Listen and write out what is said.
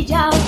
widział